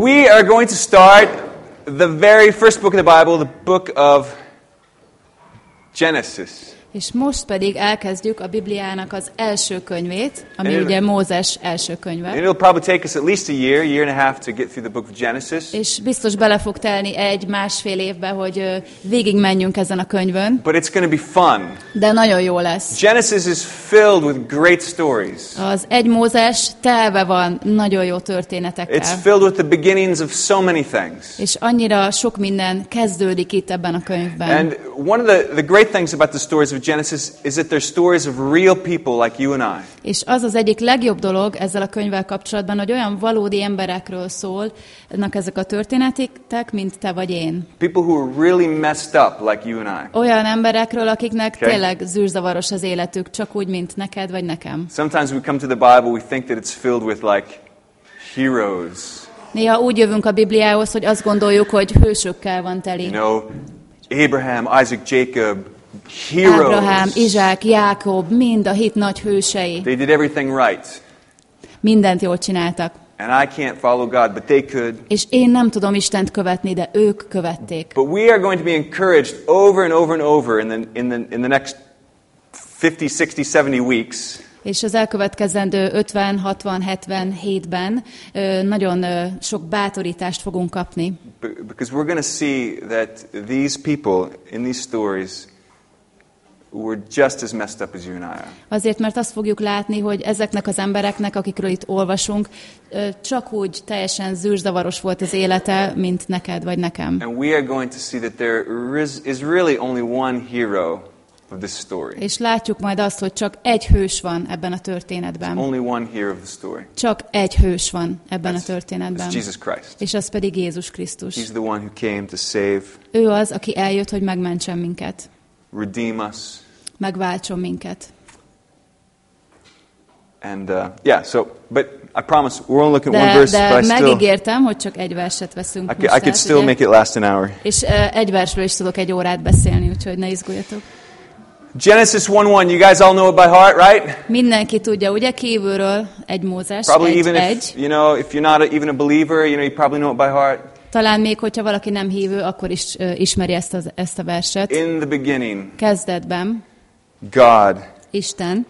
We are going to start the very first book of the Bible, the book of Genesis. És most pedig elkezdjük a Bibliának az első könyvét, ami And ugye Mózes első And könyve. it'll probably take us at least a year, year and a half to get through the book of Genesis. És biztos bele fog telni egy-másfél évbe, hogy ö, végigmenjünk ezen a könyvön, But it's going to be fun. de nagyon jó lesz. Genesis is filled with great stories. Az egy Mózes telve van nagyon jó történetekkel. It's filled with the beginnings of so many things. És annyira sok minden kezdődik itt ebben a könyvben. And one of the, the great things about the stories of Genesis is that they're stories of real people like you and I. És az az egyik legjobb dolog ezzel a könyvvel kapcsolatban, hogy olyan valódi emberekről szólnak ezek a történetek, mint te vagy én. People who are really messed up like you and I. Olyan emberekről, akiknek Okay. tényleg zűrzavaros az életük, csak úgy, mint neked vagy nekem. Sometimes we come to the Bible, we think that it's filled with like heroes. Néha úgy jövünk a Bibliához, hogy azt gondoljuk, hogy hősökkel van teli. You know, Abraham, Isaac, Jacob, heroes. Ábrahám, Izsák, Jákob, mind a hit nagy hősei. They did everything right. Mindent jól csináltak. And I can't follow God, but they could. És én nem tudom Istent követni, de ők követték. But we are going to be encouraged over and over and over in the, in the, in the next 50, 60, 70 weeks És az elkövetkezendő 50, 60, 77-ben ö, nagyon sok bátorítást fogunk kapni. because we're going to see that these people in these stories were just as messed up as you and I are. Azért, mert azt fogjuk látni, hogy ezeknek az embereknek, akikről itt olvasunk, csak úgy teljesen zűrzavaros volt az élete, mint neked vagy nekem. And we are going to see that there is, really only one hero of this story. És látjuk majd azt, hogy csak egy hős van ebben a történetben. Only one hero of the story. Csak egy hős van ebben a That's, történetben. that's Jesus Christ. És az pedig Jézus Krisztus. He's the one who came to save, Ő az, aki eljött, hogy megmentsen minket, redeem us. megváltson minket. And uh, yeah, so, but I promise we're only looking at one verse, de but I still, megígértem, hogy csak egy verset veszünk I most I could át, still ugye? make it last an hour. És uh, egy versről is tudok egy órát beszélni, úgyhogy ne izguljatok. Genesis 1 1, you guys all know it by heart, right? Mindenki tudja, ugye kívülről egy Mózes, Probably egy, even if, egy. you know, if you're not a, even a believer, you know, you probably know it by heart. Talán még, hogyha valaki nem hívő, akkor is uh, ismeri ezt, az, ezt a verset. In the beginning, Kezdetben God. Isten.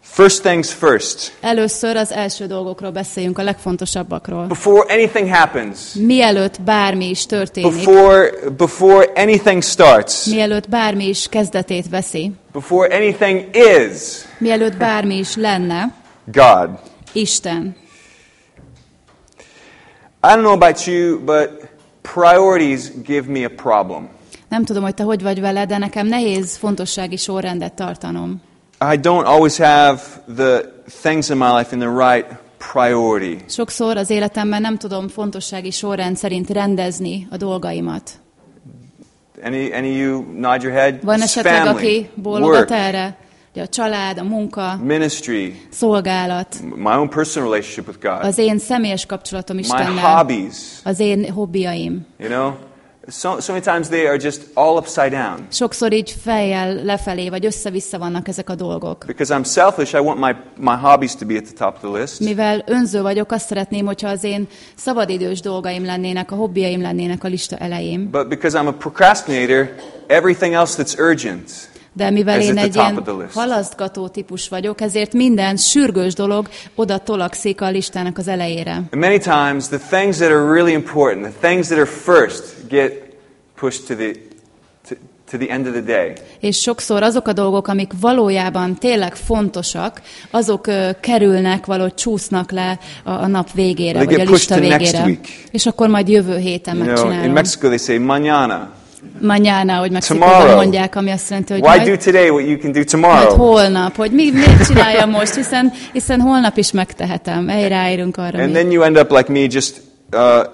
First things first. Először az első dolgokról beszéljünk, a legfontosabbakról. Before anything happens, Mielőtt bármi is történik, before, before anything starts, mielőtt bármi is kezdetét veszi, before anything is, mielőtt bármi is lenne, God. Isten. I don't know about you, but priorities give me a problem. Nem tudom, hogy te hogy vagy vele, de nekem nehéz fontossági sorrendet tartanom. I don't always have the things in my life in the right priority. Sokszor az életemben nem tudom fontossági sorrend szerint rendezni a dolgaimat. Any, any you nod your head? Van esetleg, family, aki bólogat erre? Ugye a család, a munka, ministry, szolgálat, my own personal relationship with God, az én személyes kapcsolatom my Istennel, hobbies. az én hobbiaim. You know, so, so many times they are just all upside down. Sokszor így fejjel lefelé, vagy össze-vissza vannak ezek a dolgok. Because I'm selfish, I want my, my hobbies to be at the top of the list. Mivel önző vagyok, azt szeretném, hogyha az én szabadidős dolgaim lennének, a hobbiaim lennének a lista elején. But because I'm a procrastinator, everything else that's urgent De mivel én egy ilyen halasztgató típus vagyok, ezért minden sürgős dolog oda tolakszik a listának az elejére. And many times, the things that are really important, the things that are first, get pushed to the, to, to the end of the day. És sokszor azok a dolgok, amik valójában tényleg fontosak, azok ö, kerülnek, valahogy csúsznak le a, a nap végére, They vagy a lista végére. És akkor majd jövő héten You know, in megcsinálom. Mexico they say mañana. Mañana, hogy Mexikóban mondják, ami azt jelenti, hogy Why majd, do today what you can do majd tomorrow? holnap, hogy mi, miért csináljam most, hiszen, hiszen holnap is megtehetem. Ej, ráérünk arra. And mi. then you end up like me, just uh,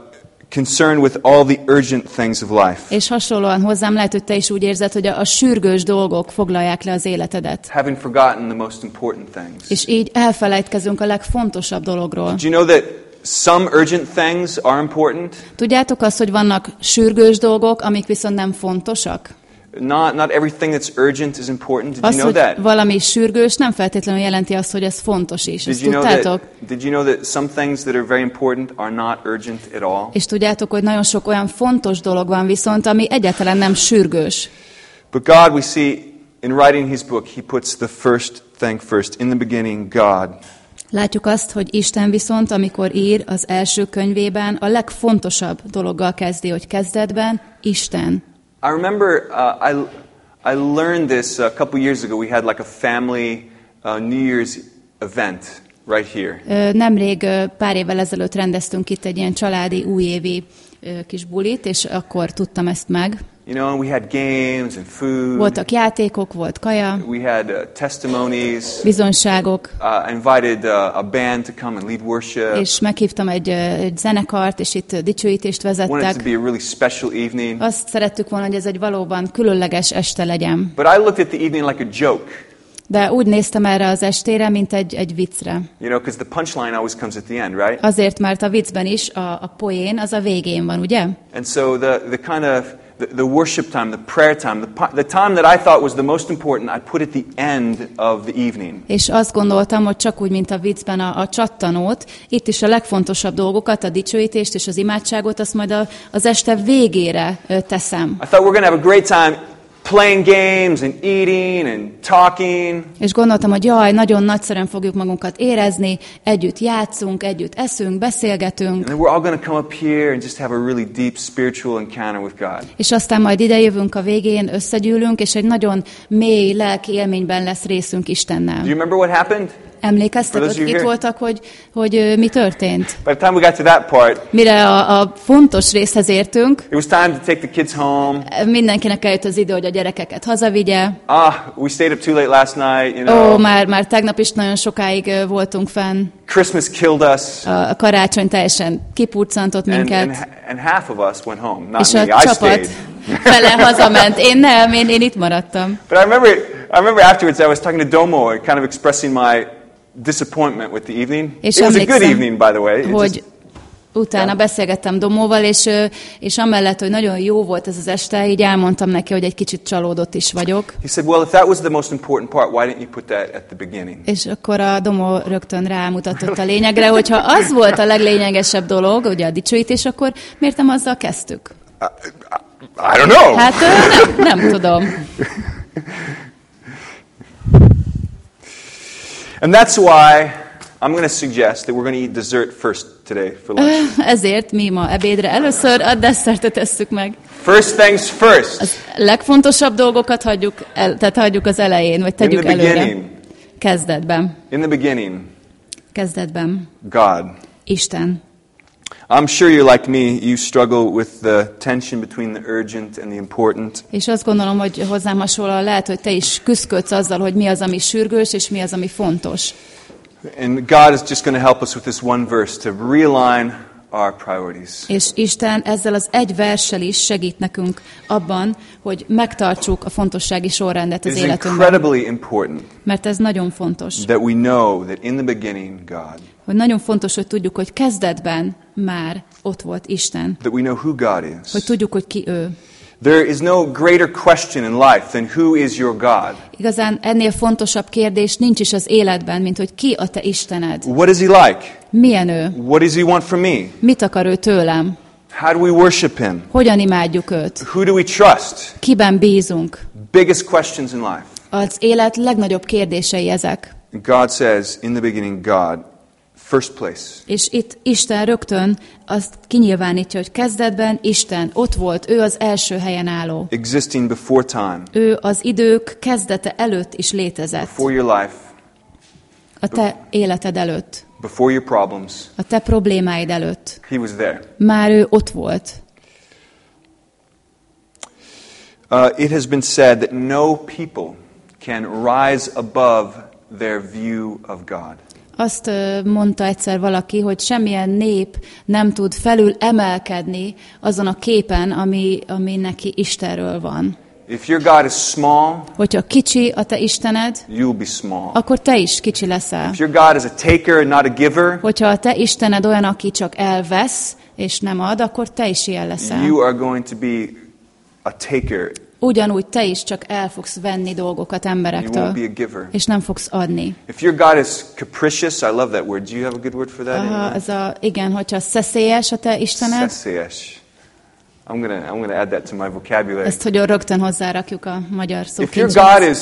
concerned with all the urgent things of life, És hasonlóan hozzám lehet, hogy te is úgy érzed, hogy a, a sürgős dolgok foglalják le az életedet. having forgotten the most important things. És így elfelejtkezünk a legfontosabb dologról. Do you know that some urgent things are important? Tudjátok azt, hogy vannak sürgős dolgok, amik viszont nem fontosak? not, not everything that's urgent is important. Did Az, you know that? valami sürgős, nem feltétlenül jelenti azt, hogy ez fontos is. Did Ezt you know that? Did you know that some things that are very important are not urgent at all? És tudjátok, hogy nagyon sok olyan fontos dolog van viszont, ami egyáltalán nem sürgős. But God, we see in writing His book, He puts the first thing first. In the beginning, God. Látjuk azt, hogy Isten viszont, amikor ír az első könyvében, a legfontosabb dologgal kezdi, hogy kezdetben Isten. I remember uh, I, I learned this a couple years ago. We had like a family uh, New Year's event right here. Nemrég, pár évvel ezelőtt rendeztünk itt egy ilyen családi újévi kis bulit, és akkor tudtam ezt meg. You know, we had games and food. Voltak játékok, volt kaja, We had uh, testimonies. bizonyságok, Uh, I invited uh, a band to come and lead worship. és meghívtam egy, ö, egy zenekart, és itt dicsőítést wanted it to vezettek. be a really special evening. Azt szerettük volna, hogy ez egy valóban különleges este legyen. But I looked at the evening like a joke. De úgy néztem erre az estére, mint egy, egy viccre. You know, the punchline always comes at the end, right? Azért, mert a viccben is a, a poén az a végén van, ugye? And so the, the kind of the, the worship time, the prayer time, the, the time that I thought was the most important, I put at the end of the evening. És azt gondoltam, hogy csak úgy, mint a viccben a, a csattanót, itt is a legfontosabb dolgokat, a dicsőítést és az imádságot, azt majd a, az este végére teszem. I thought we're going to have a great time playing games and eating and talking. És gondoltam, hogy jaj, nagyon nagyszerűen fogjuk magunkat érezni, együtt játszunk, együtt eszünk, beszélgetünk, And we're all going to come up here and just have a really deep spiritual encounter with God. és aztán majd idejövünk a végén, összegyűlünk, és egy nagyon mély lelki élményben lesz részünk Do Istennel. you remember what happened? Emlékeztek, you itt voltak, hogy, hogy mi történt? By the time we got to that part, Mire a, a fontos részhez értünk, it was time to take the kids home. mindenkinek eljött az idő, hogy a gyerekeket hazavigye. Ah, we stayed up too late last night, you Ó, know. már, már tegnap is nagyon sokáig voltunk fenn. Christmas killed us. A karácsony teljesen kipurcantott minket. and, and half of us went home. Not és me. a I csapat fele hazament. Én nem, én, én itt maradtam. But I remember, I remember afterwards I was talking to Domo kind of expressing my disappointment with the evening. És it was a good evening, by the way. It hogy just- utána beszélgettem Domóval, és, és amellett, hogy nagyon jó volt ez az este, így elmondtam neki, hogy egy kicsit csalódott is vagyok. he said, well, if that was the most important part, why didn't you put that at the beginning? És akkor a Domó rögtön rámutatott a lényegre, hogyha az volt a leglényegesebb dolog, ugye a dicsőítés, akkor miért nem azzal kezdtük? I don't know. Hát nem, nem tudom. And that's why I'm going to suggest that we're going to eat dessert first today for lunch. Ezért mi ma ebédre először a desszertet tesszük meg. first things first. Az legfontosabb dolgokat hagyjuk, el, tehát hagyjuk az elején, vagy In tegyük the előre. beginning, Kezdetben. in the beginning, Kezdetben. God. Isten. I'm sure you're like me. You struggle with the tension between the urgent and the important. És azt gondolom, hogy hozzám hasonlóan lehet, hogy te is küzdködsz azzal, hogy mi az, ami sürgős, és mi az, ami fontos. And God is just going to help us with this one verse to realign our priorities. És Isten ezzel az egy verssel is segít nekünk abban, hogy megtartsuk a fontossági sorrendet az életünkben. incredibly important Mert ez nagyon fontos. that we know that in the beginning, God, Hogy nagyon fontos, hogy tudjuk, hogy kezdetben már ott volt Isten. that we know who God Hogy is. tudjuk, hogy ki ő. There is no greater question in life than who is your God. Igazán ennél fontosabb kérdés nincs is az életben, mint hogy ki a te Istened. What is He like? Milyen ő? What does He want from me? Mit akar ő tőlem? How do we worship Him? Hogyan imádjuk őt? Who do we trust? Kiben bízunk? Biggest questions in life. Az élet legnagyobb kérdései ezek. God says, in the beginning, God, first place. És itt Isten rögtön azt kinyilvánítja, hogy kezdetben Isten ott volt, ő az első helyen álló. existing before time, Ő az idők kezdete előtt is létezett. before your life, A te életed előtt. before your problems. A te problémáid előtt. He was there. Már ő ott volt. Uh, it has been said that no people can rise above their view of God. Azt mondta egyszer valaki, hogy semmilyen nép nem tud felül emelkedni azon a képen, ami, ami neki Istenről van. If your God is small, Hogyha kicsi a te Istened, you'll be small. akkor te is kicsi leszel. If your God is a taker and not a giver, Hogyha a te Istened olyan, aki csak elvesz, és nem ad, akkor te is ilyen leszel. you are going to be a taker ugyanúgy te is csak el fogsz venni dolgokat emberektől, és nem fogsz adni. If your God is capricious, I love that word. Do you have a good word for that? Anyone? ez a, igen, hogyha szeszélyes a te Istened, Szeszélyes. I'm gonna I'm gonna add that to my vocabulary. ezt hogy rögtön hozzárakjuk a magyar If your szókincshez. God is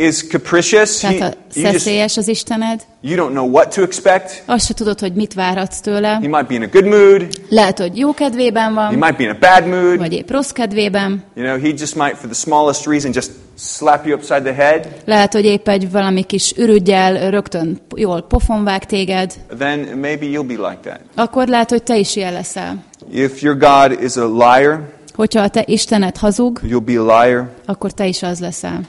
is capricious, he, Tehát just, szeszélyes az Istened, you don't know what to expect. azt se tudod, hogy mit várhatsz tőle. He might be in a good mood. Lehet, hogy jó kedvében He van, might be in a bad mood. vagy épp rossz kedvében. You know, he just might, for the smallest reason, just slap you upside the head. Lehet, hogy épp egy valami kis ürügyel rögtön jól pofonvág téged. Then maybe you'll be like that. Akkor lehet, hogy te is ilyen leszel. If your God is a liar, Hogyha a te Istened hazug, you'll be a liar. akkor te is az leszel.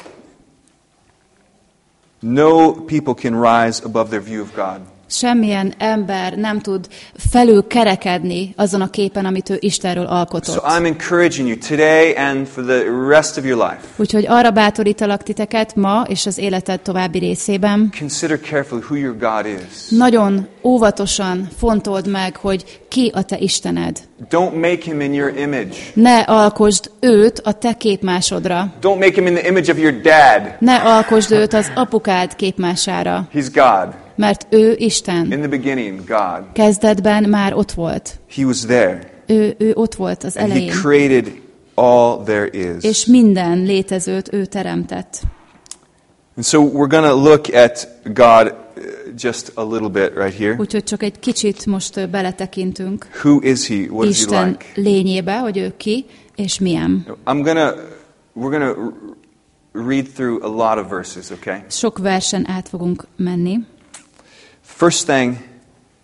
No people can rise above their view of God. Semmilyen ember nem tud felül kerekedni azon a képen, amit ő Istenről So alkotott. I'm encouraging you today and for the rest of your life. Úgyhogy arra bátorítalak titeket ma és az életed további részében. Consider carefully who your God is. Nagyon óvatosan fontold meg, hogy ki a te Istened. Don't make him in your image. Ne alkosd őt a te képmásodra. Don't make him in the image of your dad. Ne alkosd őt az apukád képmására, He's God. mert ő Isten. In the beginning, God. Kezdetben már ott volt. He was there. Ő, ő ott volt az And he elején. created all there is. És minden létezőt ő teremtett. And so we're going to look at God uh, just a little bit right here. Úgyhogy csak egy kicsit most beletekintünk Who is he? What is he Isten like? lényébe, hogy ő ki és milyen. I'm to we're to read through a lot of verses, okay? Sok versen át fogunk menni. First thing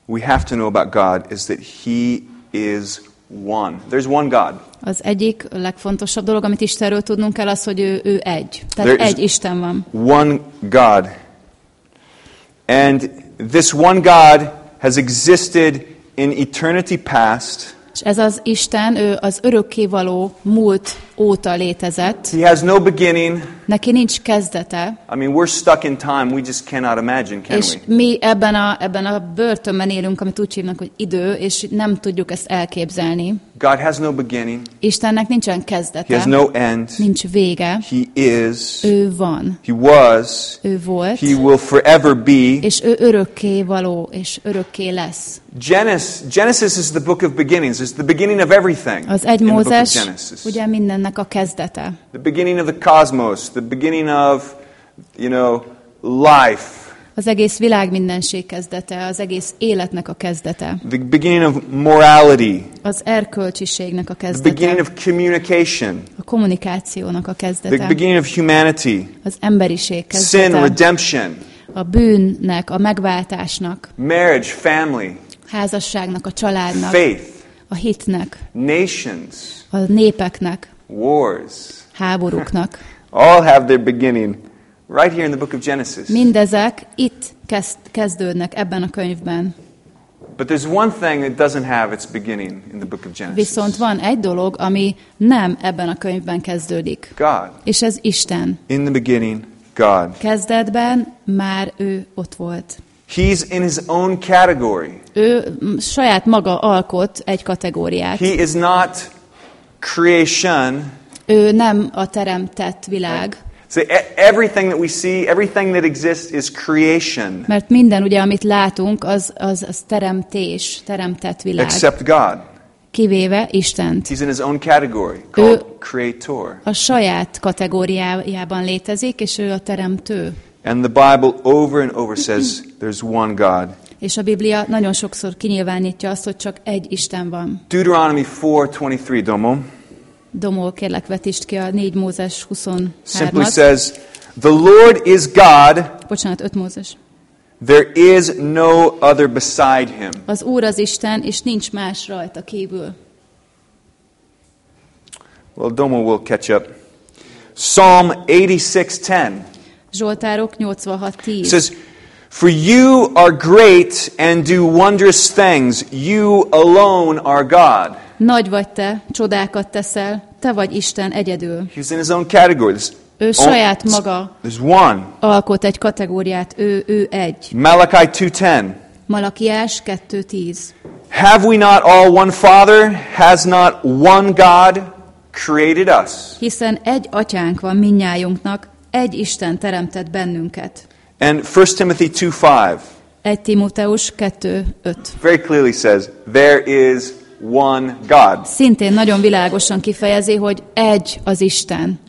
we have to know about God is that he is one. There's one God. Az egyik legfontosabb dolog, amit Istenről tudnunk kell, az, hogy ő, ő egy. Tehát There egy Isten van. One God. And this one God has existed in eternity past. És ez az Isten, ő az örökkévaló múlt óta létezett. He has no beginning. Neki nincs kezdete, I mean, we're stuck in time. We just cannot imagine, can és we? mi ebben a, ebben a börtönben élünk, amit úgy hívnak, hogy idő, és nem tudjuk ezt elképzelni. God has no beginning. Istennek nincsen He has kezdete, no end. nincs vége, He is. ő van, He was. ő volt, He will forever be. és ő örökké való, és örökké lesz. Genesis, Genesis is the book of beginnings. It's the beginning of everything. Az egy Mózes ugye mindennek a kezdete. The beginning of the cosmos, the beginning of, you know, life, Az egész világ mindenség kezdete, az egész életnek a kezdete, the beginning of morality, az erkölcsiségnek a the beginning kezdete, of communication, a kommunikációnak a the kezdete, beginning of humanity, az emberiség sin, kezdete, redemption, a bűnnek, a megváltásnak, marriage, family, házasságnak, a családnak, faith, a hitnek, nations, a népeknek, wars, háborúknak. all have their beginning right here in the book of Genesis. Mindezek itt kezd, kezdődnek ebben a könyvben. But there's one thing that doesn't have its beginning in the book of Genesis. Viszont van egy dolog, ami nem ebben a könyvben kezdődik. God. És ez Isten. In the beginning, God. Kezdetben már ő ott volt. He's in his own category. Ő saját maga alkot egy kategóriát. He is not creation. Ő nem a teremtett világ, So e- everything that we see, everything that exists is creation, mert minden, ugye, amit látunk, az, az, az teremtés, teremtett világ, except God. kivéve Istent. He's in his own category called creator. A saját kategóriájában létezik, és ő a teremtő. And the Bible over and over says there's one God. És a Biblia nagyon sokszor kinyilvánítja azt, hogy csak egy Isten van. Deuteronomy 4:23, Domo, Domol, kérlek vetítsd ki a 4 Mózes simply 23-at. says, "The Lord is God; Bocsánat, 5 Mózes. there is no other beside him." Az Úr az Isten, és nincs más rajta kívül. Well, Domo will catch up. Psalm 86:10 Zsoltárok It 86.10. says, For you are great and do wondrous things. You alone are God. Nagy vagy te, csodákat teszel, te vagy Isten egyedül. He's in his own category. There's, Ő saját maga there's one. alkot egy kategóriát, ő, ő egy. Malachi 2.10. Malakiás 2.10. Have we not all one Father? Has not one God created us. Hiszen egy atyánk van minnyájunknak, egy Isten teremtett bennünket. And 1 Timothy 2:5 1 Timóteus 2.5. very clearly says, There is one God. Szintén nagyon világosan kifejezi, hogy egy az Isten.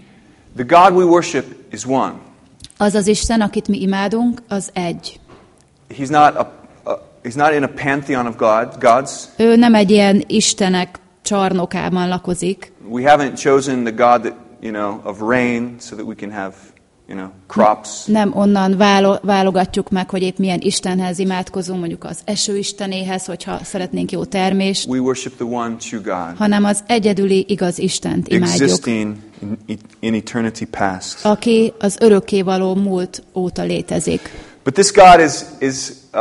The God we worship is one. Az az Isten, akit mi imádunk, az egy. He's not, a, a, he's not in a pantheon of God, gods. Ő nem egy ilyen Istenek csarnokában lakozik. We haven't chosen the God that, you know, of rain so that we can have, you know, crops. Nem onnan válo- válogatjuk meg, hogy épp milyen Istenhez imádkozunk, mondjuk az esőistenéhez, hogyha szeretnénk jó termést, We worship the one true God, hanem az egyedüli igaz Istent imádjuk, existing in, in eternity past. aki az örökkévaló múlt óta létezik. But this God is, is uh,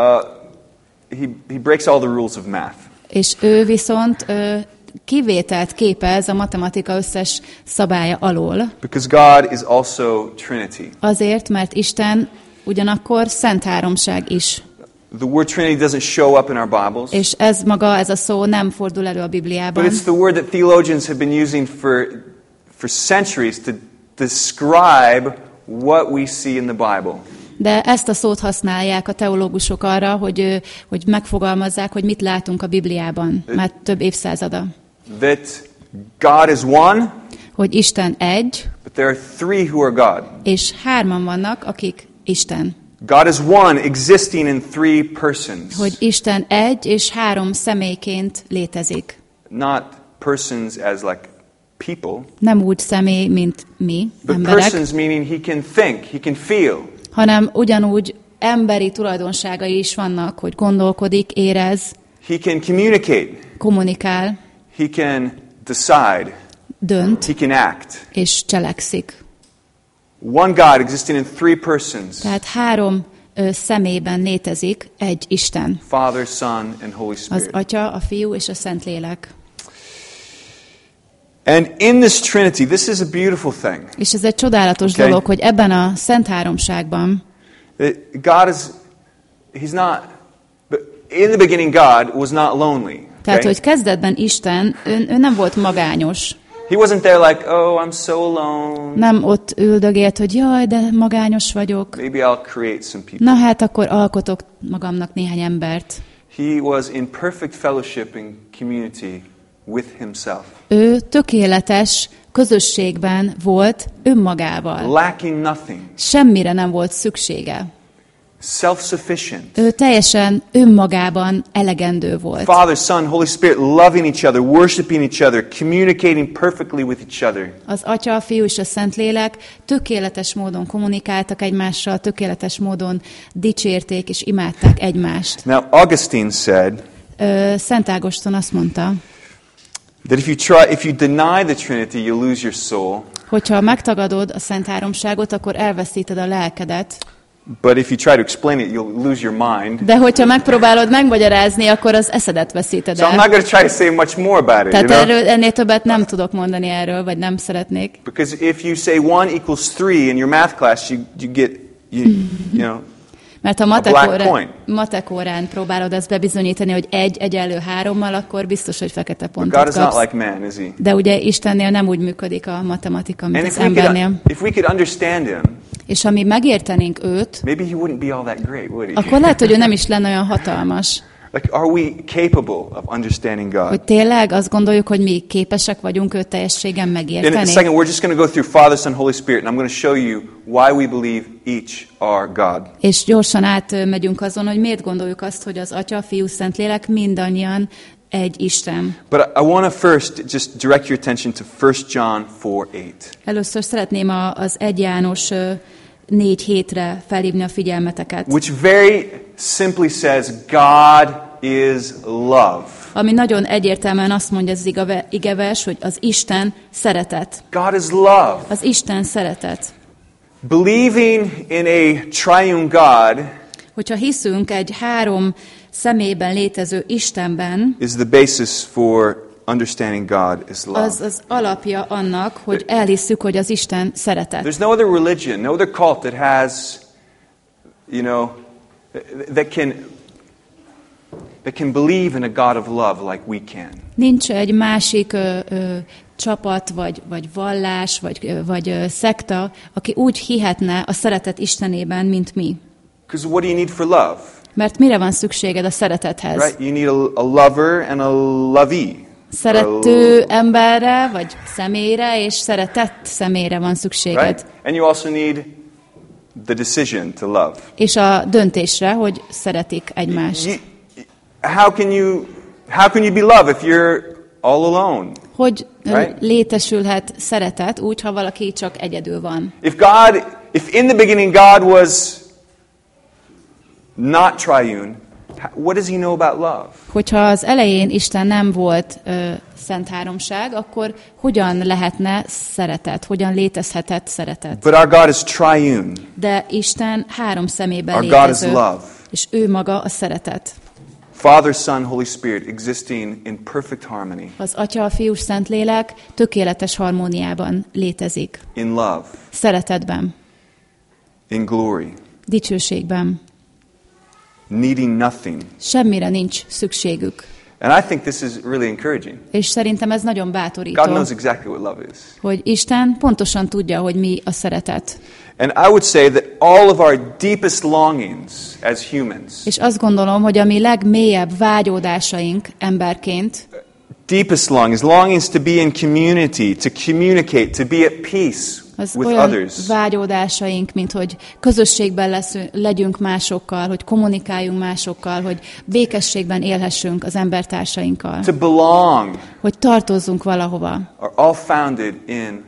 he, he breaks all the rules of math. És ő viszont ö, kivételt képez a matematika összes szabálya alól, Because God is also Trinity. azért, mert Isten ugyanakkor szent háromság is. The word Trinity doesn't show up in our Bibles, És ez maga, ez a szó nem fordul elő a but Bibliában, it's the word that theologians have been using for, for centuries to describe what we see in the Bible. de ezt a szót használják a teológusok arra, hogy, hogy megfogalmazzák, hogy mit látunk a Bibliában, már több évszázada. That God is one, Hogy Isten egy, but there are three who are God. és hárman vannak, akik Isten. God is one, existing in three persons. Hogy Isten egy és három személyként létezik. Not persons as like people, Nem úgy személy, mint mi, but emberek, persons meaning he can think, he can feel, hanem ugyanúgy emberi tulajdonságai is vannak, hogy gondolkodik, érez, he can communicate, kommunikál, he can decide, dönt he can act. és cselekszik. One God existing in three persons Tehát három ö, személyben létezik egy Isten. Father, Son, and Holy Az Spirit. Atya, a Fiú és a Szentlélek. And in this Trinity, this is a beautiful thing. És ez egy csodálatos Okay. dolog, hogy ebben a Szent Háromságban God is, He's not, in the beginning, God was not lonely. Tehát, hogy kezdetben Isten, ő, ő nem volt magányos. He wasn't there like, oh, I'm so alone. Nem ott üldögélt, hogy jaj, de magányos vagyok. Maybe I'll create some people. Na hát akkor alkotok magamnak néhány embert. He was in perfect fellowship and community with Himself, Ő tökéletes közösségben volt önmagával. lacking nothing, Semmire nem volt szüksége. Self sufficient. Ő teljesen önmagában elegendő volt. Father, Son, Holy Spirit loving each other, worshiping each other, communicating perfectly with each other. Az Atya, a Fiú és a Szentlélek tökéletes módon kommunikáltak egymással, tökéletes módon dicsérték és imádták egymást. Now, Augustine said Ö, Szent Ágoston azt mondta, that if you try, if you deny the Trinity, you lose your soul. hogyha megtagadod a Szent Háromságot, akkor elveszíted a lelkedet, But if you try to explain it, you'll lose your mind. de hogyha megpróbálod megmagyarázni, akkor az eszedet veszíted So I'm el. not going to try to say much more about it. You Tehát know? erről, ennél többet nem tudok mondani erről, vagy nem szeretnék. Because if you say one equals three in your math class, you, you get, you, you know, Mert ha matek, coin. matek órán próbálod ezt bebizonyítani, hogy egy egyenlő hárommal, akkor biztos, hogy fekete pontot God kapsz. like man, is he? De ugye Istennél nem úgy működik a matematika, mint And az we, embernél. could, if we could understand him, És ha mi megértenénk őt, maybe he wouldn't be all that great, would he? akkor lehet, hogy ő nem is lenne olyan hatalmas. Like, are we capable of understanding God? Hogy tényleg azt gondoljuk, hogy mi képesek vagyunk őt teljességen In a megérteni. second, we're just going to go through Father, Son, Holy Spirit, and I'm going to show you why we believe each are God. És gyorsan átmegyünk azon, hogy miért gondoljuk azt, hogy az Atya, Fiú, Szentlélek mindannyian egy Isten. But I, want to first just direct your attention to 1 John 4 8. Először szeretném az 1 János négy hétre felhívni a figyelmeteket, which very simply says God is love. ami nagyon egyértelműen azt mondja az igevers, hogy az Isten szeretet. God is love. Az Isten szeretet. Believing in a triune God Hogyha hiszünk egy három személyben létező Istenben, is the basis for understanding God is love. az az alapja annak, hogy elhisszük, hogy az Isten szeretet. There's no other religion, no other cult that has, you know, that can that can believe in a God of love like we can. Nincs egy másik ö, ö, csapat, vagy, vagy vallás, vagy, vagy ö, szekta, aki úgy hihetne a szeretet Istenében, mint mi. Because what do you need for love? Mert mire van szükséged a szeretethez? Right? You need a, a lover and a lovee. Szerető emberre, vagy személyre, és szeretett személyre van szükséged. Right? And you also need the decision to love. És a döntésre, hogy szeretik egymást. You- how can you how can you be love if you're all alone? Hogy Right. létesülhet szeretet úgy, ha valaki csak egyedül van. If God if in the beginning God was not triune, what does he know about love? Hogyha az elején Isten nem volt ö, szent háromság, akkor hogyan lehetne szeretet, hogyan létezhetett szeretet? But our God is triune. De Isten három szemében Our God is létező, love. és ő maga a szeretet. Father, Son, Holy Spirit existing in perfect harmony Az Atya, a Fiú, Szentlélek tökéletes harmóniában létezik. in love, Szeretetben, in glory, dicsőségben. Needing nothing. Semmire nincs szükségük. And I think this is really encouraging. És szerintem ez nagyon God bátorító, knows exactly what love is. hogy Isten pontosan tudja, hogy mi a szeretet. And I would say that all of our deepest longings as humans, És azt gondolom, hogy a mi legmélyebb vágyódásaink emberként, deepest longings, longings to be in community, to communicate, to be at peace az with olyan others, vágyódásaink, mint hogy közösségben leszünk, legyünk másokkal, hogy kommunikáljunk másokkal, hogy békességben élhessünk az embertársainkkal, to belong, hogy tartozzunk valahova. are all founded in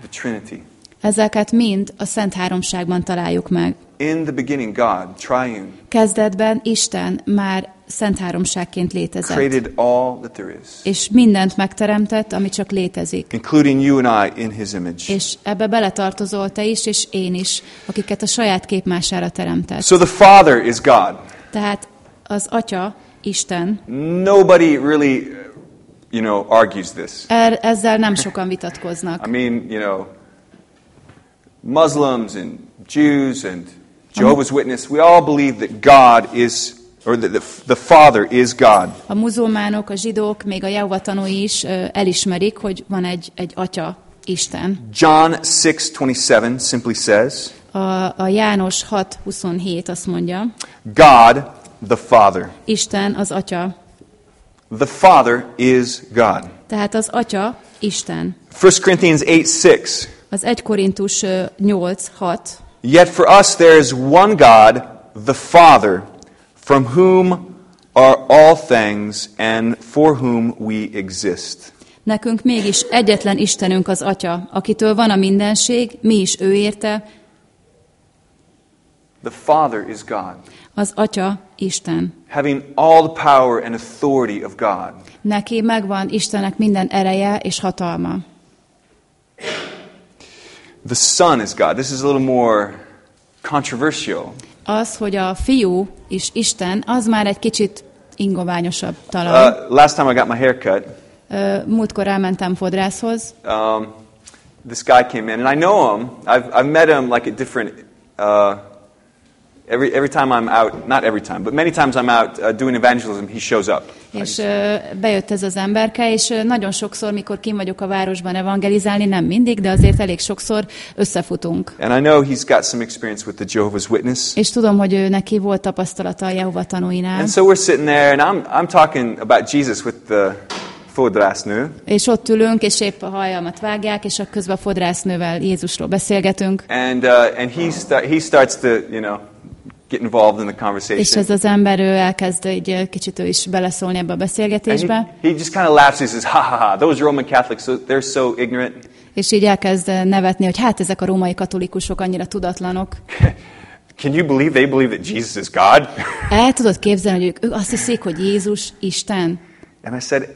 the Trinity. Ezeket mind a Szent Háromságban találjuk meg. In the beginning, God, triune, Kezdetben Isten már Szent Háromságként létezett, created all that there is, és mindent megteremtett, ami csak létezik. including you and I in His image. És ebbe beletartozol te is, és én is, akiket a saját képmására teremtett. So the Father is God. Tehát az Atya, Isten, Nobody really, you know, argues this. er, ezzel nem sokan vitatkoznak. I mean, you know, Muslims and Jews and Jehovah's Witness, we all believe that God is, or that the, the Father is God. A muzulmánok, a zsidók, még a Jehova tanúi is ö, elismerik, hogy van egy, egy Atya, Isten. John 6:27 simply says, A, a János 6.27 azt mondja, God the Father. Isten az Atya. The Father is God. Tehát az Atya Isten. 1 Corinthians 8:6. Az 1 Korintus 8.6 Yet for us there is one God, the Father, from whom are all things and for whom we exist. Nekünk mégis egyetlen Istenünk az Atya, akitől van a mindenség, mi is ő érte, The Father is God, az Atya Isten. having all the power and authority of God. Neki megvan Istennek minden ereje és hatalma. The Son is God. This is a little more controversial. Az, hogy a fiú is Isten, az már egy kicsit ingoványosabb talaj. Uh, last time I got my hair cut, Ö, Múltkor elmentem fodrászhoz, um, this guy came in, and I know him. I've, I've met him like at different. Uh, every every time I'm out, not every time, but many times I'm out uh, doing evangelism, he shows up. És bejött ez az emberke, és nagyon sokszor, mikor kim vagyok a városban evangelizálni, nem mindig, de azért elég sokszor összefutunk. And I know he's got some experience with the Jehovah's Witness. És tudom, hogy ő neki volt tapasztalata a Jehova tanúinál, And so we're sitting there, and I'm, I'm talking about Jesus with the fodrásnő. és ott ülünk, és épp a hajamat vágják, és a közben a fodrásznővel Jézusról beszélgetünk, And, uh, and he, sta- he starts to, you know, get involved in the és conversation. ez az ember, ő elkezd egy kicsit ő is beleszólni ebbe a And beszélgetésbe, he, he just kind of laughs. He says, ha ha ha, those Roman Catholics, so, they're so ignorant. és így elkezd nevetni, hogy hát ezek a római katolikusok annyira tudatlanok. Can you believe they believe that Jesus is God? El tudod képzelni, hogy ők, ők azt hiszik, hogy Jézus Isten? and I said,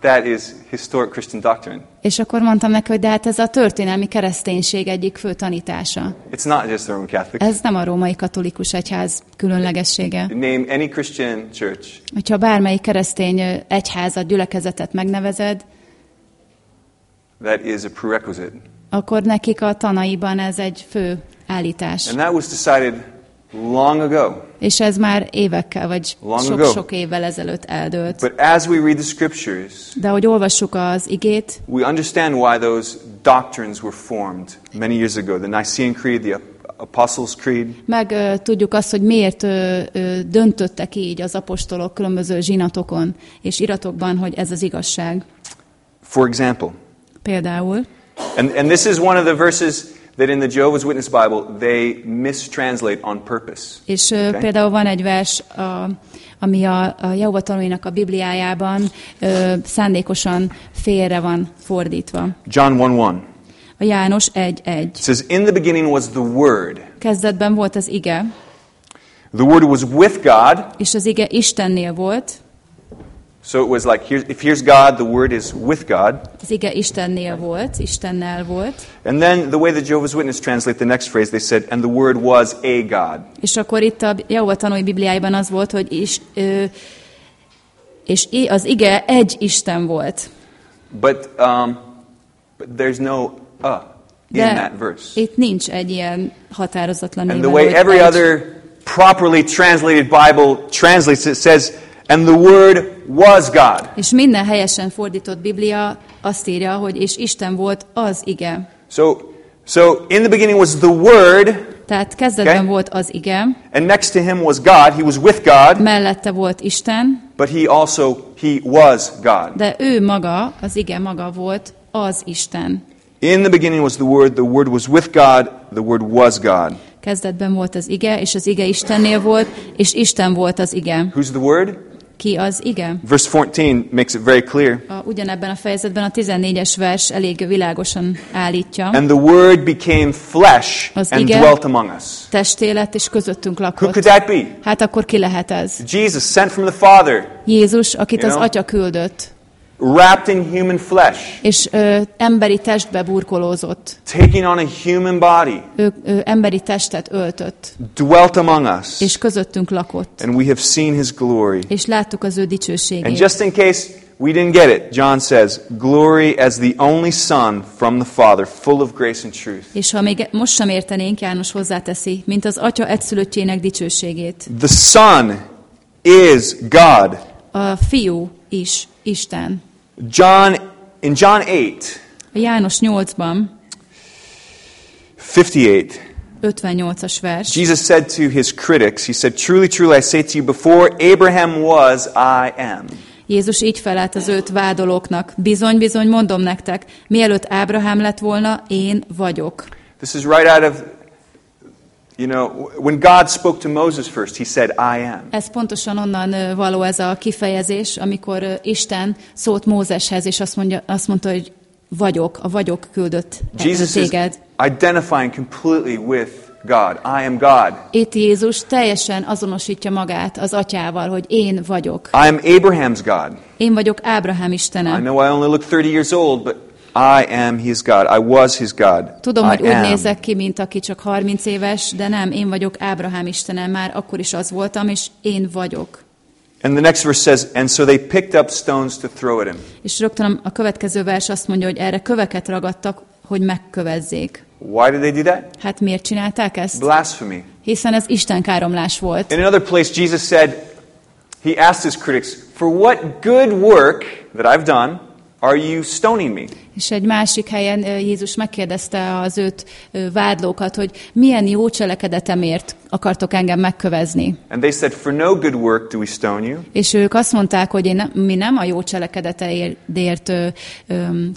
that is historic Christian doctrine. És akkor mondtam neki, hogy de hát ez a történelmi kereszténység egyik fő tanítása. It's not just the Roman Catholics. Ez nem a római katolikus egyház különlegessége. Name any Christian church, Hogyha bármelyik keresztény egyházat, gyülekezetet megnevezed, that is a prerequisite. akkor nekik a tanaiban ez egy fő állítás. And that was decided long ago. És ez már évekkel, vagy sok-sok évvel ezelőtt eldőlt. But as we read the scriptures, De hogy olvassuk az igét, we understand why those doctrines were formed many years ago. The Nicene Creed, the Apostles' Creed. meg ö, tudjuk azt, hogy miért ö, döntöttek így az apostolok különböző zsinatokon és iratokban, hogy ez az igazság. For example, Például, and, and this is one of the verses that in the Jehovah's Witness Bible they mistranslate on purpose. és Okay. például van egy vers, a, ami a, a Jehova tanúinak a Bibliájában ö, szándékosan félre van fordítva. John 1 1. A János 1.1. Says, In the beginning was the Word. Kezdetben volt az ige, The Word was with God. és az ige Istennél volt, So it was like, here's, if here's God, the Word is with God. az ige Istennél volt, Istennel volt, And then the way the Jehovah's Witness translate the next phrase, they said, and the Word was a God. és akkor itt a Jehova tanúi Bibliájában az volt, hogy is, ö, és az ige egy Isten volt. But, um, but there's no uh in De that verse. itt nincs egy ilyen határozatlan And the way every other properly translated Bible translates it says, and the Word was God. És minden helyesen fordított Biblia azt írja, hogy és Isten volt az ige. So, so in the beginning was the Word, Tehát kezdetben Okay. volt az ige, and next to him was God. He was with God, mellette volt Isten, but he also he was God. de ő maga, az ige maga volt az Isten. In the beginning was the Word. The Word was with God. The Word was God. Kezdetben volt az ige, és az ige Istennél volt, és Isten volt az ige. Who's the Word? Ki az ige? Verse 14 makes it very clear. A, ugyanebben a fejezetben a 14-es vers elég világosan állítja. And the Word became flesh Az and ige- dwelt among us. Testélet és közöttünk Who could lakott. that be? Hát akkor ki lehet ez? Jesus, sent from the Father, Jézus, akit You az know? Atya küldött, wrapped in human flesh, és ö, emberi testbe burkolózott. taking on a human body, Ő, ő emberi testet öltött, dwelt among us, és közöttünk lakott. and we have seen his glory. És láttuk az ő And dicsőségét. just in case we didn't get it, John says, Glory as the only Son from the Father, full of grace and truth. És ha még most sem értenénk, János hozzáteszi, mint az Atya egyszülöttjének dicsőségét. The Son is God. A fiú is Isten. John, in John 8, A János 8-ban, 58, 58-as vers, Jesus said to his critics, He said, Truly, truly, I say to you, before Abraham was, I am. Jézus így felelt az őt vádolóknak. Bizony, bizony, mondom nektek, mielőtt Ábrahám lett volna, én vagyok. This is right out of, you know, when God spoke to Moses first, He said, I am. Ez pontosan onnan való ez a kifejezés, amikor Isten szólt Mózeshez, és azt, mondja, azt mondta, hogy vagyok, a vagyok küldött Jesus is téged. identifying completely with God. I am God. Itt Jézus teljesen azonosítja magát az atyával, hogy én vagyok. I am Abraham's God. Én vagyok Ábrahám I istene. know I only look 30 years old, but I am his God. I was his God. Tudom, I hogy úgy am. nézek ki, mint aki csak 30 éves, de nem, én vagyok Ábrahám istene, már akkor is az voltam, és én vagyok. And the next verse says, And so they picked up stones to throw at him. És rögtön a következő vers azt mondja, hogy erre köveket ragadtak, hogy megkövezzék. Why did they do that? Hát miért csinálták ezt? Blasphemy. Hiszen ez Isten káromlás volt. In another place, Jesus said, He asked his critics, For what good work that I've done are you stoning me? És egy másik helyen Jézus megkérdezte az őt vádlókat, hogy milyen jó cselekedetemért akartok engem megkövezni. And they said, For no good work do we stone you, És ők azt mondták, hogy én, mi nem a jó cselekedeteért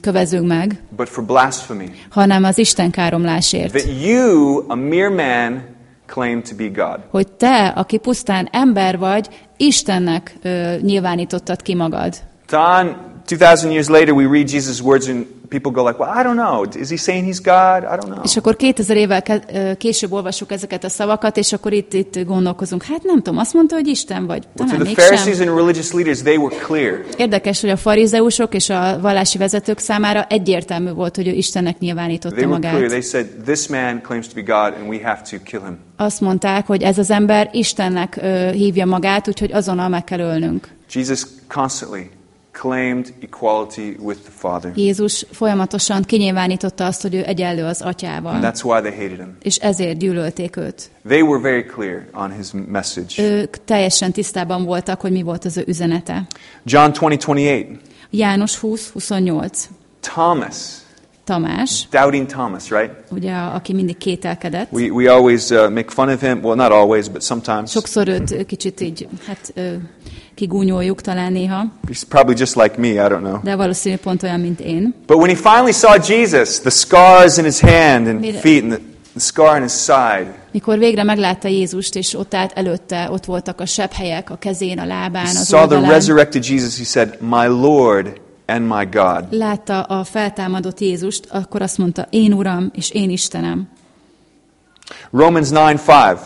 kövezünk meg, but for blasphemy. hanem az Isten káromlásért. That you, a mere man, claim to be God. Hogy te, aki pusztán ember vagy, Istennek ö, nyilvánítottad ki magad. Don, 2000 years later, we read Jesus' words and people go like, well, I don't know. Is he saying he's God? I don't know. És akkor 2000 évvel később olvassuk ezeket a szavakat, és akkor itt, itt gondolkozunk. Hát nem tudom, azt mondta, hogy Isten vagy. Well, to Talán the Pharisees and religious leaders, they were clear. Érdekes, hogy a farizeusok és a vallási vezetők számára egyértelmű volt, hogy ő Istennek nyilvánította They were clear. magát. They said, this man claims to be God and we have to kill him. Azt mondták, hogy ez az ember Istennek ö, hívja magát, úgyhogy azonnal meg kell ölnünk. Jesus constantly claimed equality with the Father. Jézus folyamatosan kinyilvánította azt, hogy ő egyenlő az And atyával, that's why they hated him. és ezért gyűlölték őt. They were very clear on his message. Ők teljesen tisztában voltak, hogy mi volt az ő üzenete. John 20, 28. János 20-28. Thomas, Tamás, doubting Thomas, right? ugye, aki mindig kételkedett. We, we always uh, make fun of him. Well, not always, but sometimes. Sokszor őt kicsit így, hát kigúnyoljuk talán néha, He's probably just like me. I don't know. de valószínű pont olyan, mint én. But when he finally saw Jesus, the scars in his hand and Mire- feet and the, the scar in his side, Mikor végre meglátta Jézust, és ott állt előtte, ott voltak a sebhelyek a kezén, a lábán, az saw the oldalán. resurrected Jesus, he said, My Lord and my God. Látta a feltámadott Jézust, akkor azt mondta, én Uram, és én Istenem. Romans 9 5.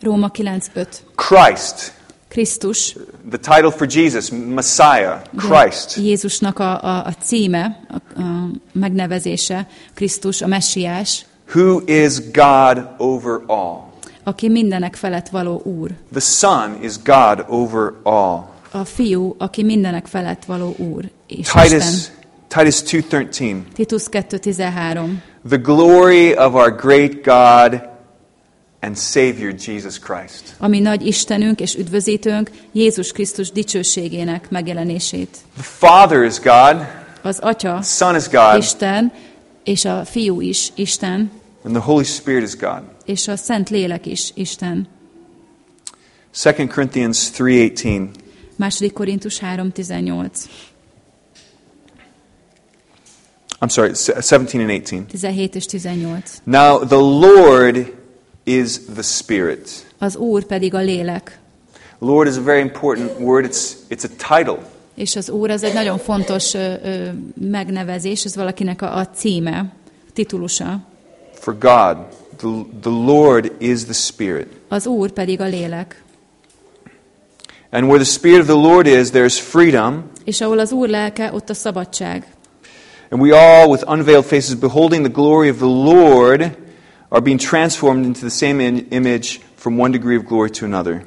Róma 9.5. Christ, Krisztus, the title for Jesus, Messiah, Christ, Jézusnak a, a, a címe, a, a megnevezése, Krisztus, a messiás, who is God over all. aki mindenek felett való Úr. The Son is God over all. A fiú, aki mindenek felett való Úr. És Isten. Titus, Titus 2.13. Titus 2.13. The glory of our great God and Savior Jesus Christ. Ami nagy Istenünk és üdvözítőnk, Jézus Krisztus dicsőségének megjelenését. The Father is God, Az Atya, Son is God, Isten, és a Fiú is Isten, and the Holy Spirit is God. és a Szent Lélek is Isten. 2 Corinthians 3.18. Második Korintus 3.18. I'm sorry, se- 17 and 18. 17 és 18. Now the Lord is the Spirit. Az Úr pedig a lélek. Lord is a very important word. It's, it's a title. És az Úr az egy nagyon fontos ö, ö, megnevezés, ez valakinek a, a címe, titulusa. For God, the, the Lord is the Spirit. Az Úr pedig a lélek. And where the Spirit of the Lord is, there's freedom. És ahol az Úr lelke, ott a szabadság. And we all, with unveiled faces, beholding the glory of the Lord, are being transformed into the same image from one degree of glory to another.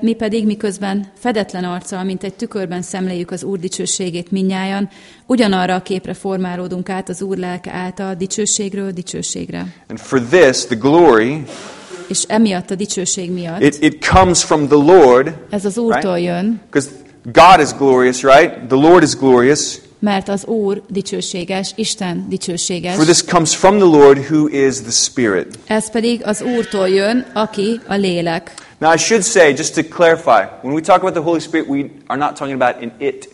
Mi, pedig miközben fedetlen arccal, mint egy tükörben szemléljük az Úr dicsőségét minnyájan, ugyanarra a képre formálódunk át az Úr lelke által dicsőségről dicsőségre. And for this, the glory, És emiatt a dicsőség miatt, it, it comes from the Lord, ez az Úrtól jön, because God is glorious, right? The Lord is glorious. Mert az Úr dicsőséges, Isten dicsőséges. For this comes from the Lord, who is the Spirit. Ez pedig az Úrtól jön, aki a lélek. Now, I should say, just to clarify, when we talk about the Holy Spirit, we are not talking about an it.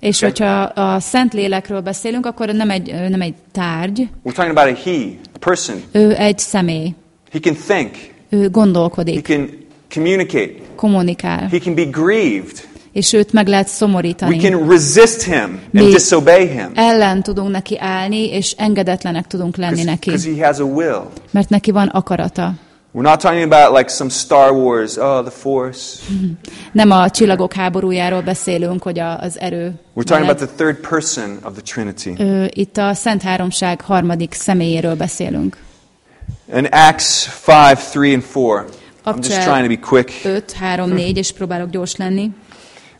És hogyha a Szent Lélekről beszélünk, akkor nem egy, nem egy tárgy, We're talking about a he, a person. ő egy személy. He can think, Ő he gondolkodik, can communicate, kommunikál, he can be grieved. És őt meg lehet We szomorítani. can resist him and disobey him Ellen tudunk neki állni, és engedetlenek tudunk lenni neki, he has a will. mert neki van akarata. We're not talking about like some Star Wars, oh, the Force. Nem a csillagok háborújáról beszélünk, hogy a, az erő. We're talking about the third person of the Trinity. Ö, Itt a Szent Háromság harmadik személyéről beszélünk. In Acts 5, 3, and 4. I'm just trying to be quick. 5, 3, 4, és próbálok gyors lenni.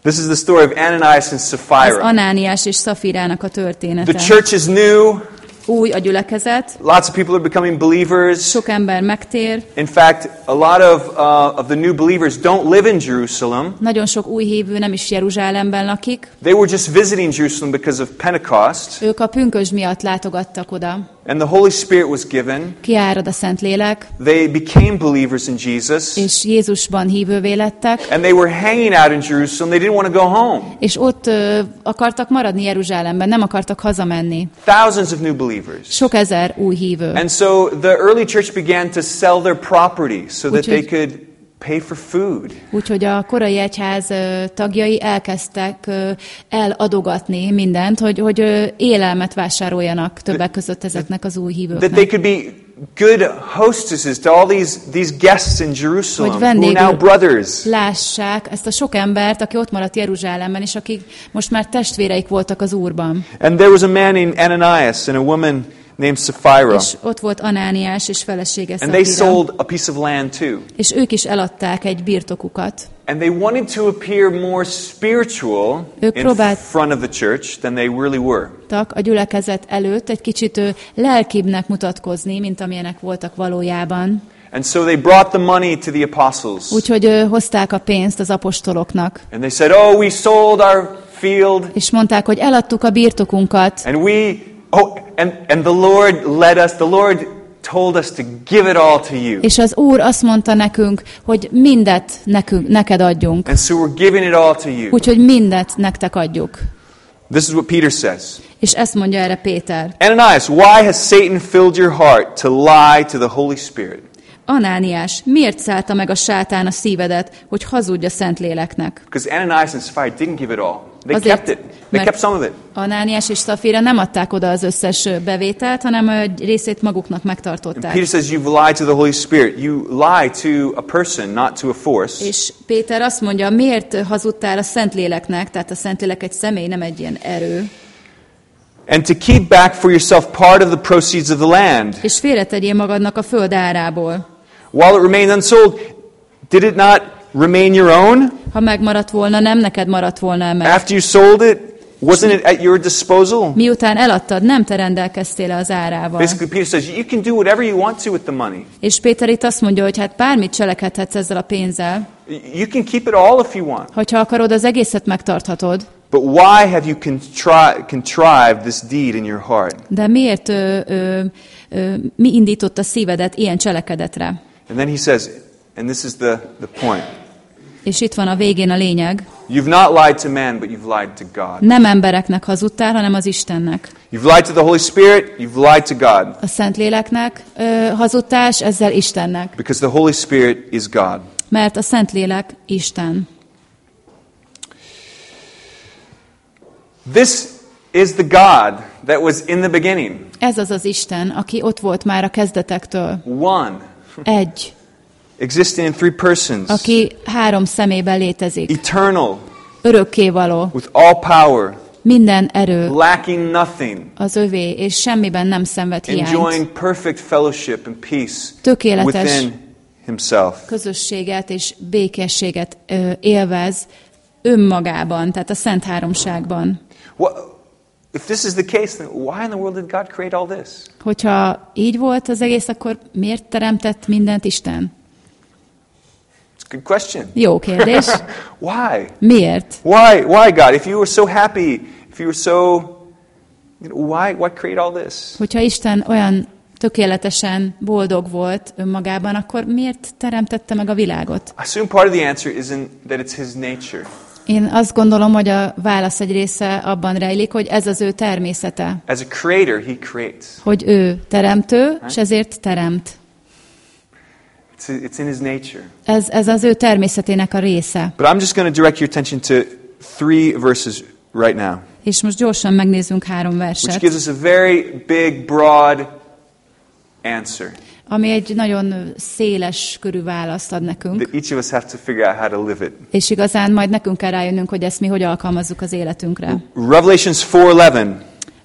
This is the story of Ananias and Az Sapphira. Anániás és Szafirának a története. The church is new. Új a gyülekezet, Lots of people are becoming believers. sok ember megtér, In fact, a lot of, uh, of the new believers don't live in Jerusalem. nagyon sok új hívő nem is Jeruzsálemben lakik, They were just visiting Jerusalem because of Pentecost. ők a pünkös miatt látogattak oda. And the Holy Spirit was given. Kiárad a Szent Lélek, They became believers in Jesus. és Jézusban hívővé lettek, And they were hanging out in Jerusalem. They didn't want to go home. és ott ö, akartak maradni Jeruzsálemben, nem akartak hazamenni. Thousands of new believers. Sok ezer új hívő. And so the early church began to sell their property so that they could pay for food. Úgyhogy a korai egyház tagjai elkezdtek eladogatni mindent, hogy, hogy élelmet vásároljanak többek között ezeknek az új That they hívőknek. could be good hostesses to all these, these guests in Jerusalem Hogy who are now brothers. lássák ezt a sok embert, aki ott maradt Jeruzsálemben, és akik most már testvéreik voltak az Úrban. And there was a man named Ananias and a woman named Sapphira. És ott volt Anániás és felesége And they sold a piece of land too. És ők is eladták egy birtokukat. And they wanted to appear more spiritual Ők in front of the church than they really were. Tak a gyülekezet előtt egy kicsit lelkibbnek mutatkozni, mint amilyenek voltak valójában. And so they brought the money to the apostles. Úgyhogy hozták a pénzt az apostoloknak. And they said, Oh, we sold our field. És mondták, hogy eladtuk a birtokunkat, And we, oh, and, and the Lord led us, the Lord told us to give it all to you. és az Úr azt mondta nekünk, hogy mindet nekünk, neked adjunk. And so we're giving it all to you. Úgyhogy mindet nektek adjuk. This is what Peter says. És ezt mondja erre Péter. Ananias, why has Satan filled your heart to lie to the Holy Spirit? Anániás, miért szállta meg a sátán a szívedet, hogy hazudj a Szentléleknek? Because Ananias and Sapphira didn't give it all. They Azért, kept it. They kept some of it. Anániás és Szafira nem adták oda az összes bevételt, hanem egy részét maguknak And megtartották. Peter says you've lied to the Holy Spirit. You lie to a person, not to a force. És Péter azt mondja, miért hazudtál a Szentléleknek, tehát a Szentlélek egy személy, nem egy ilyen erő, And to keep back for yourself part of the proceeds of the land. és félretegyél magadnak a föld árából. While it remained unsold, did it not remain your own? Ha megmaradt volna, nem neked maradt volna meg. After you sold it, wasn't it at your disposal? Miután eladtad, nem te rendelkeztél az árával. Basically, Peter says you can do whatever you want to with the money. És Péter itt azt mondja, hogy hát bármit cselekedhetsz ezzel a pénzzel, You can keep it all if you want. hogyha akarod, az egészet megtarthatod. But why have you contri- contrived this deed in your heart? De miért ö, ö, ö, mi indított a szívedet ilyen cselekedetre? And then he says, and this is the, the point És itt van a végén a lényeg. you've not lied to man, but you've lied to God. Nem embereknek hazudtál, hanem az Istennek. You've lied to the Holy Spirit, you've lied to God. A Szentléleknek ö, hazudtás, ezzel Istennek. Because the Holy Spirit is God. Mert a Szentlélek Isten. This is the God that was in the beginning. Ez az az Isten, aki ott volt már a kezdetektől. One, Egy, existing in three persons, aki három szemében létezik. eternal, Örökkévaló, with all power, minden erő lacking nothing, az övé, és semmiben nem szenved hiányt. enjoying perfect fellowship and peace Tökéletes within himself. közösséget és békességet ö, élvez önmagában, tehát a Szent Háromságban. What, if this is the case, then why in the world did God create all this? Hogyha így volt az egész, akkor miért teremtett mindent Isten? Good question. Jó kérdés. Why? Miért? Why? Why, God? If you were so happy, if you were so, you know, why? Why create all this? Hogyha Isten olyan tökéletesen boldog volt önmagában, akkor miért teremtette meg a világot? I assume part of the answer is in that it's His nature. Én azt gondolom, hogy a válasz egy része abban rejlik, hogy ez az ő természete. As a creator, He creates. Hogy ő teremtő, és ezért teremt. It's, in His nature. Ez, ez az ő természetének a része. But I'm just going to direct your attention to three verses right now, És most gyorsan megnézzünk három which verset, gives us a very big, broad answer ami egy nagyon széles körű választ ad nekünk, that each of us have to figure out how to live it. és igazán majd nekünk kell rájönnünk, hogy ezt mi hogy alkalmazzuk az életünkre. Revelations 4:11.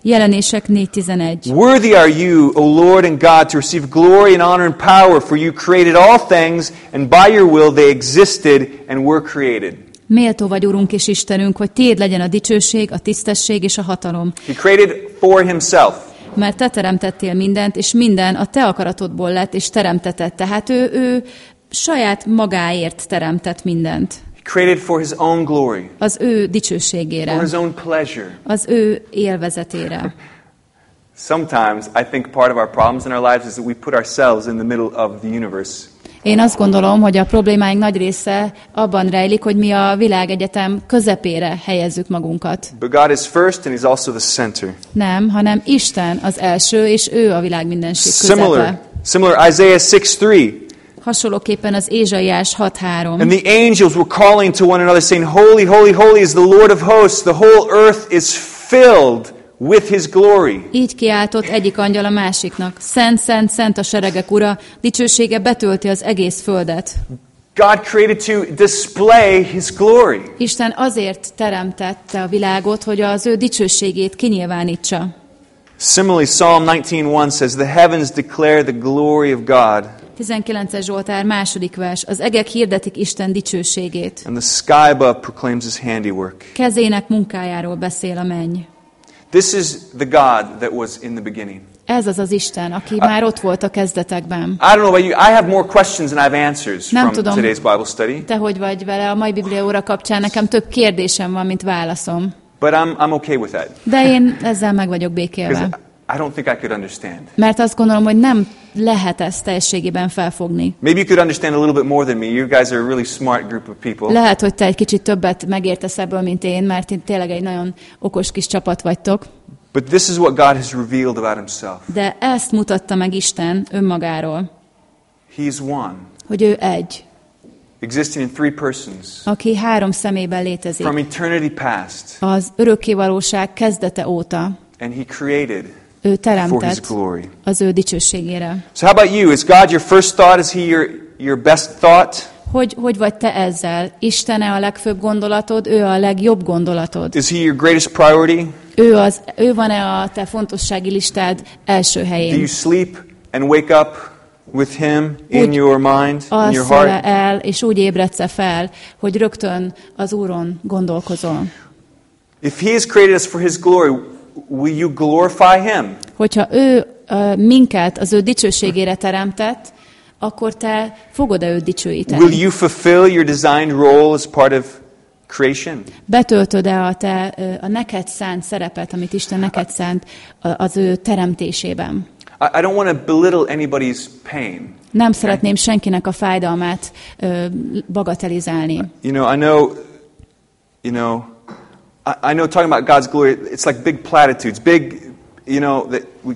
Jelenések 4.11. Worthy are you, O Lord and God, to receive glory and honor and power, for you created all things, and by your will they existed and were created. Méltó vagy, Urunk és Istenünk, hogy Tiéd legyen a dicsőség, a tisztesség és a hatalom. He created for himself. Mert Te teremtettél mindent, és minden a Te akaratodból lett, és teremtetett. Tehát ő, ő saját magáért teremtett mindent. Created for his own glory, Az ő for dicsőségére, his own pleasure. az ő élvezetére. Sometimes I think part of our problems in our lives is that we put ourselves in the middle of the universe. Én azt gondolom, hogy a problémáink nagy része abban rejlik, hogy mi a világegyetem közepére helyezzük magunkat. But God is first and he's also the center. Nem, hanem Isten az első, és ő a világ mindenség Similar, közepe. similar Isaiah 6:3. Hasonlóképpen az Ézsaiás 6.3. And the angels were calling to one another, saying, Holy, holy, holy is the Lord of hosts. The whole earth is filled with his glory. Így kiáltott egyik angyal a másiknak. Szent, szent, szent a seregek ura, dicsősége betölti az egész földet. God created to display his glory. Isten azért teremtette a világot, hogy az ő dicsőségét kinyilvánítsa. Similarly, Psalm 19:1 says, "The heavens declare the glory of God, 19-es Zsoltár második vers. Az egek hirdetik Isten dicsőségét. and the sky above proclaims his handiwork." Kezének munkájáról beszél a menny. This is the God that was in the beginning. Ez az az Isten, aki már ott volt a kezdetekben. I don't know about you. I have more questions than I have answers Nem from tudom. today's Bible study, Te hogy vagy vele? A mai Biblia óra kapcsán nekem több kérdésem van, mint válaszom. but I'm, I'm okay with that De én ezzel meg vagyok békélve. I don't think I could understand. Mert azt gondolom, hogy nem lehet ezt teljességében felfogni. Maybe you could understand a little bit more than me. You guys are a really smart group of people. Lehet, hogy te egy kicsit többet megértesz ebből, mint én, mert én tényleg egy nagyon okos kis csapat vagytok. But this is what God has revealed about himself. De ezt mutatta meg Isten önmagáról, He is one, hogy ő egy, existing in three persons aki három szemében létezik. from eternity past, Az örökkévalóság kezdete óta and he created ő teremtett az ő dicsőségére. So how about you? Is God your first thought? Is he your, your best thought? Hogy, hogy vagy te ezzel? Istene a legfőbb gondolatod, ő a legjobb gondolatod. Is he your greatest priority? Ő, az, ő van-e a te fontossági listád első Do you helyén? sleep and wake up with him in Úgy your mind, in your heart? el, és úgy ébredsz fel, hogy rögtön az Úron gondolkozol. If he has created us for his glory, will you glorify him? Hogyha ő ö, minket az ő dicsőségére teremtett, akkor te fogod-e őt dicsőíteni? Will you fulfill your designed role as part of creation? Betöltöd-e a, te, a neked szánt szerepet, amit Isten neked szánt az ő teremtésében? I, don't want to belittle anybody's pain. Nem szeretném senkinek a fájdalmát ö, bagatelizálni. You know, I know, you know, I, know talking about God's glory, it's like big platitudes, big, you know, that we,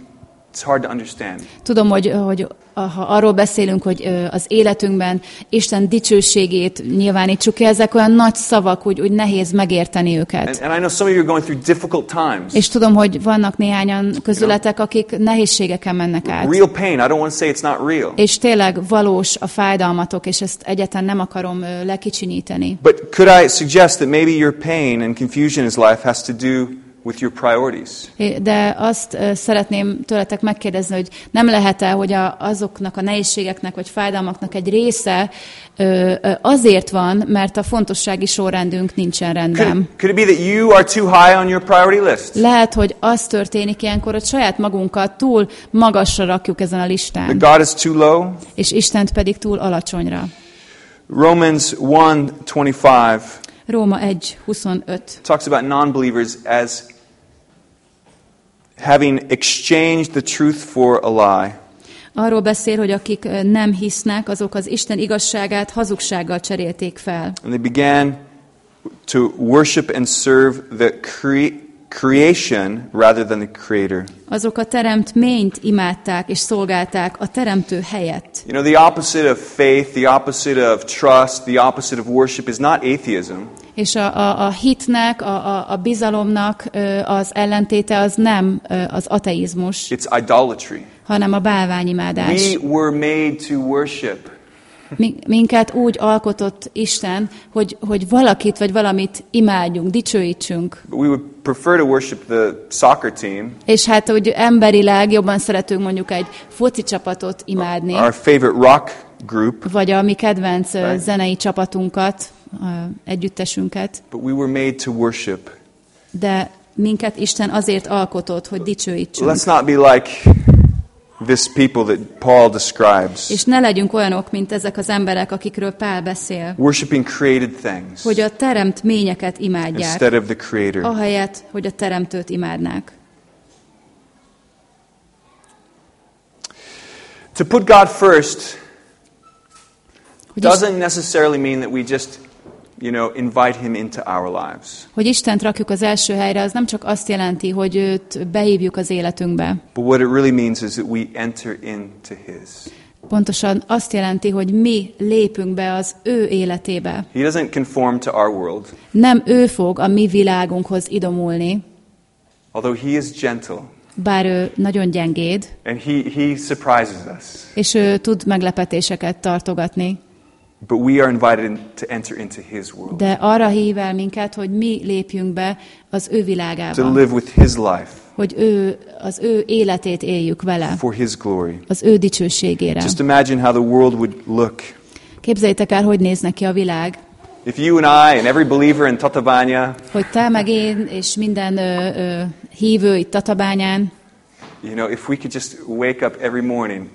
it's hard to understand. Tudom, hogy, hogy ha arról beszélünk, hogy ö, az életünkben Isten dicsőségét nyilvánítsuk ki, ezek olyan nagy szavak, hogy, hogy nehéz megérteni őket. And, and I know some of you are going through difficult times. És tudom, hogy vannak néhányan közületek, akik nehézségeken mennek át. Real pain. I don't want to say it's not real. És tényleg valós a fájdalmatok, és ezt egyáltalán nem akarom ö, lekicsinyíteni. But could I suggest that maybe your pain and confusion in life has to do with your priorities? De azt szeretném tőletek megkérdezni, hogy nem lehet-e, hogy a, azoknak a nehézségeknek vagy fájdalmaknak egy része ö, azért van, mert a fontossági sorrendünk nincsen rendben. could it be that you are too high on your priority list? Lehet, hogy az történik ilyenkor, hogy saját magunkat túl magasra rakjuk ezen a listán, God is too low? és Istent pedig túl alacsonyra. Romans 1:25 Róma 1.25 talks about non-believers as having exchanged the truth for a lie. arról beszél, hogy akik nem hisznek, azok az Isten igazságát hazugsággal cserélték fel. And they began to worship and serve the cre- creation rather than the creator. Azok a teremtményt imádták és szolgálták a teremtő helyett. You know, the opposite of faith, the opposite of trust, the opposite of worship is not atheism. És a, a, a hitnek, a, a, a bizalomnak az ellentéte az nem az ateizmus, It's idolatry. hanem a bálványimádás. We were made to worship. Mi- Minket úgy alkotott Isten, hogy, hogy valakit vagy valamit imádjunk, dicsőítsünk. We would prefer to worship the soccer team, És hát, hogy emberileg jobban szeretünk mondjuk egy foci csapatot imádni, our favorite rock group, vagy a mi kedvenc Right. zenei csapatunkat, együttesünket, but we were made to worship. de minket Isten azért alkotott, hogy dicsőítsünk. Let's not be like this people that Paul describes, És ne legyünk olyanok, mint ezek az emberek, akikről Pál beszél, worshiping created things hogy a teremtményeket imádják, instead of the creator. ahelyett, hogy a teremtőt imádnák. To put God first doesn't necessarily mean that we just, you know, invite him into our lives. hogy Istent rakjuk az első helyre, az nem csak azt jelenti, hogy őt behívjuk az életünkbe. But what it really means is that we enter into his. Pontosan azt jelenti, hogy mi lépünk be az ő életébe. He doesn't conform to our world, Nem ő fog a mi világunkhoz idomulni, although he is gentle bár ő nagyon gyengéd, and he, he surprises us. és ő tud meglepetéseket tartogatni, But we are invited in, to enter into his world, de arra hív el minket, hogy mi lépjünk be az ő to világába, live with his life. hogy ő, az ő életét éljük vele, for His glory. az ő dicsőségére. Just imagine how the world would look Képzeljétek el, hogy néz neki a világ, if you and I and every believer in Tatabánya, hogy te meg én és minden ö, ö, hívő itt Tatabányán, you know, if we could just wake up every morning,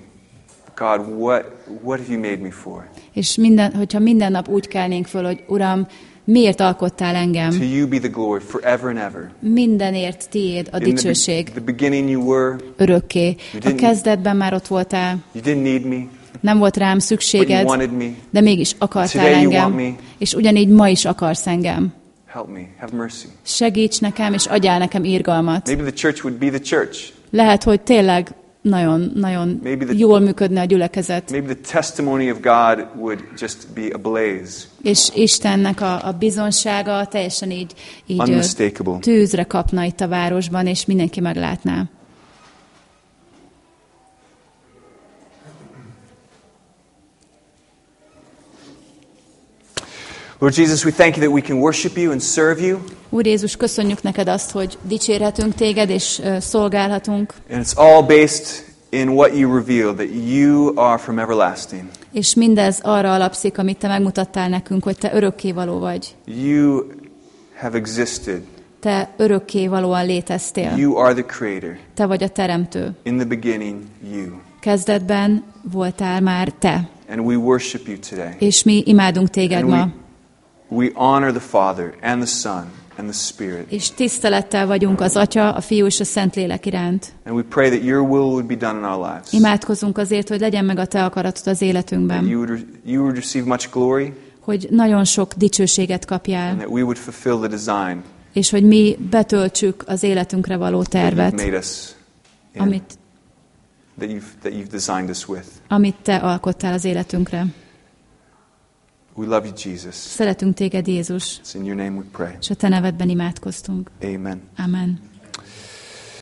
God, what, what have you made me for? és minden, hogyha minden nap úgy kelnénk föl, hogy Uram, miért alkottál To engem? you be the glory forever and ever. Mindenért tiéd a In the, dicsőség the beginning you were, örökké. A didn't- kezdetben már ott voltál, you didn't need me, nem volt rám but you szükséged, wanted me. de mégis akartál Today you engem, want me. és ugyanígy ma is akarsz engem. Help me, have mercy. Segíts nekem, és adjál nekem irgalmat. Maybe the church would be the church. Lehet, hogy tényleg nagyon, nagyon the- jól működne a gyülekezet, Maybe the testimony of God would just be ablaze, és Istennek a, a bizonsága teljesen így, így tűzre kapna itt a városban, és mindenki meglátná. Lord Jesus, we thank you that we can worship you and serve you. Úr Jézus, köszönjük neked azt, hogy dicsérhetünk téged, és ö, szolgálhatunk, And it's all based in what you revealed, that you are from everlasting. és mindez arra alapszik, amit te megmutattál nekünk, hogy te örökkévaló vagy. You have existed. Te örökkévalóan léteztél. You are the creator. Te vagy a teremtő. In the beginning, you. Kezdetben voltál már te, And we worship you today. és mi imádunk téged And ma. we, we honor the Father and the Son and the Spirit. És tisztelettel vagyunk az Atya, a Fiú és a Szentlélek iránt. And we pray that your will would be done in our lives. Imádkozunk azért, hogy legyen meg a Te akaratod az That életünkben, you would, you would receive much glory hogy nagyon sok dicsőséget kapjál, and that we would fulfill the design és hogy mi betöltsük az életünkre való that you've tervet, made us in, amit, that, you've, that you've designed us with. amit Te alkottál az életünkre. We love you, Jesus. Szeretünk Téged, Jézus, It's in your name we pray. és a Te nevedben imádkoztunk. Amen. Amen.